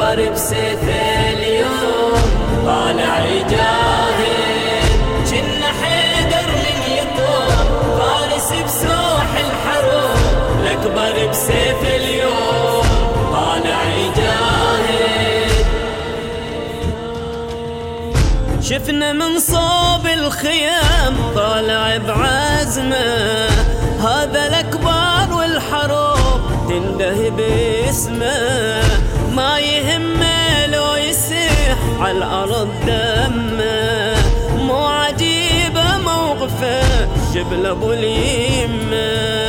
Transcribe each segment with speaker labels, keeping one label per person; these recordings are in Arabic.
Speaker 1: الاكبر بسيف اليوم طالع يجاهد جن حيدر من يطوم فارس بسوح الحروب الاكبر بسيف اليوم طالع يجاهد شفنا من صوب الخيام طالع بعزمه. هذا الأكبر والحروب تنده باسمه. الأرض دمه. مو عجيبه موقفه جبل أبو اليمه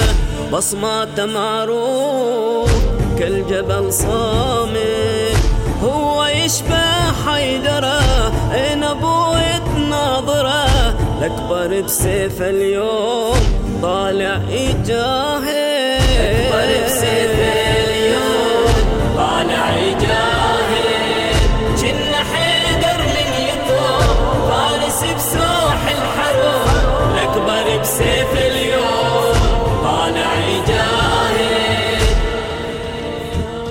Speaker 1: بصماته معروف كالجبل صامت. هو يشبه حيدره إن ابوه تناظره الأكبر بسيف اليوم طالع يجاهد.
Speaker 2: اكبر بسيف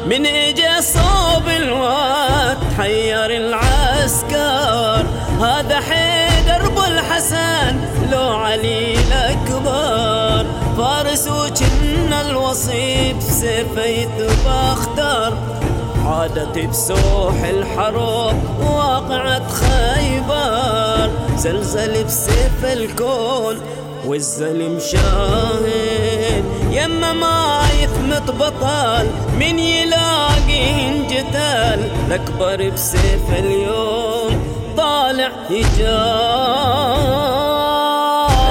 Speaker 2: من
Speaker 1: اجى صوب الوقت حير العسكر. هذا حيدر أبو الحسن لو علي الأكبر. فارس وجن الوصيف سيفه يتبختر عادت بسوح الحروب واقعة خيبر. زلزل بسيف الكون والزلم شاهد. يما ما يثمت بطل من يلاقي انجتال. الأكبر بسيف اليوم طالع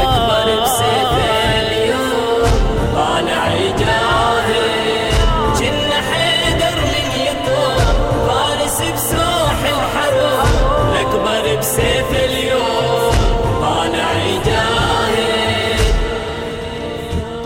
Speaker 2: اكبر بسيف اليوم طالع يجاهد جن حيدر من يطوم فارس بسوح الحروب.
Speaker 1: الأكبر بسيف اليوم طالع يجاهد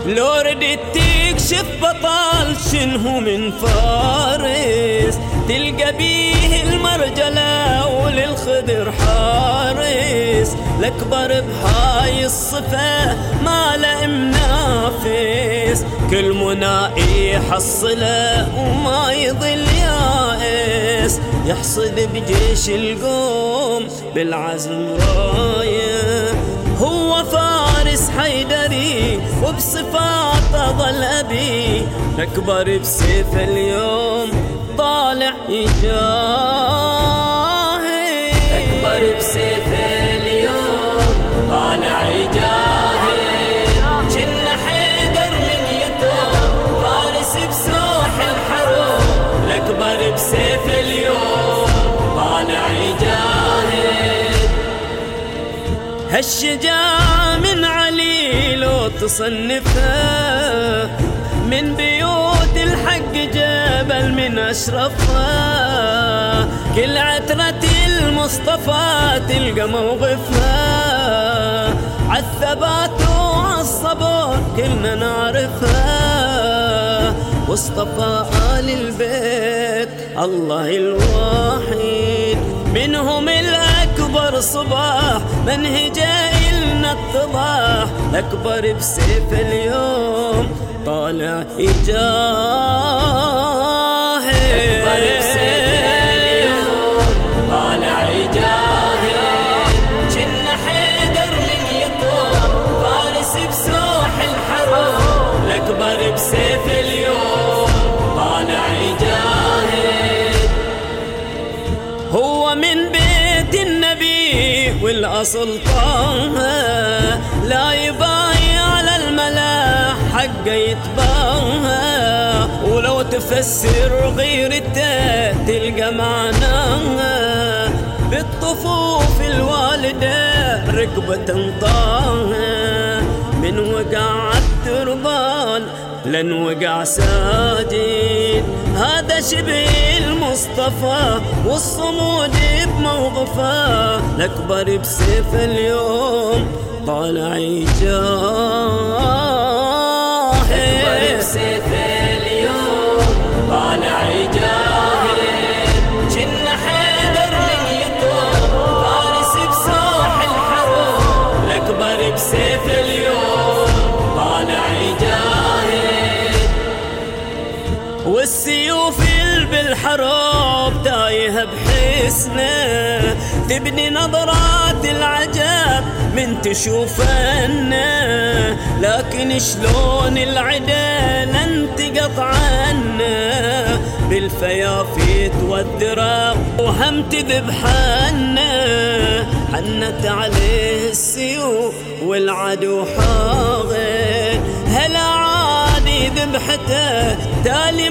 Speaker 1: لو ردت تكشف بطل شنو من فارس. تلقى بيه المرجلة وللخدر حارس. الأكبر بهاي الصفة ما له منافس. كل منائي يحصله وما يضل يائس. يحصد بجيش القوم بالعزم رايه هو فارس حيدري وبصفاته ظل أبي. أكبر بسيف اليوم طالع يجاهد
Speaker 2: أكبر بسيف اليوم طالع يجاهد جن حيدر من يطوم فارس بسوح الحروب
Speaker 1: الأكبر بسيف اليوم طالع يجاهد هالشجاعة تصنفها من بيوت الحق جبل من أشرفها. كل عترة المصطفى تلقى موقفها. عالثبات وعالصبر كلنا نعرفها. واصطفى آل البيت الله الواحد. منهم الأكبر صباح منهج إلنا اتضاح الأكبر بسيف اليوم. طالع يجاهد طه لا يبايع على الملا حقه يتباهى. ولو تفسر غيرته تلقى معناها. بالطفوف الوالدة ركبة طاها من وقع التربان لن وقع ساجد. هذا شبه المصطفى والصمود بموقفه. الأكبر بسيف اليوم طالع يجاهد
Speaker 2: اكبر بسيف طالع يجاهد
Speaker 1: والسيوف الحروب تايه بحسنه تبني نظرات العجب من تشوفنا لكن شلون العدل أنت قطعنا بالفيافيت والدرا وهم تذبحنا حنت عليه السيوف والعدو حاغل هلا عادي ذبحته. تالي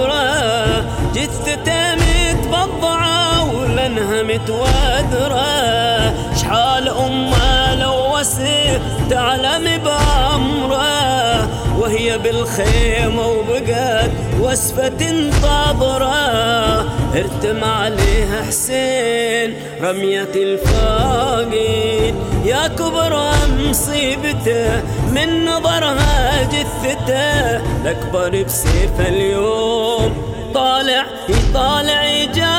Speaker 1: الغفرة جثته متبضعة ولنها متوذرة شحال أمة لو تعلم بأمره وهي بالخيمة وبقت وسفة تنتظره ارتم عليها حسين رمية الفاقد يا كبر مصيبته. من نظرها جثته الأكبر بسيف اليوم. طالع يطالع يجاه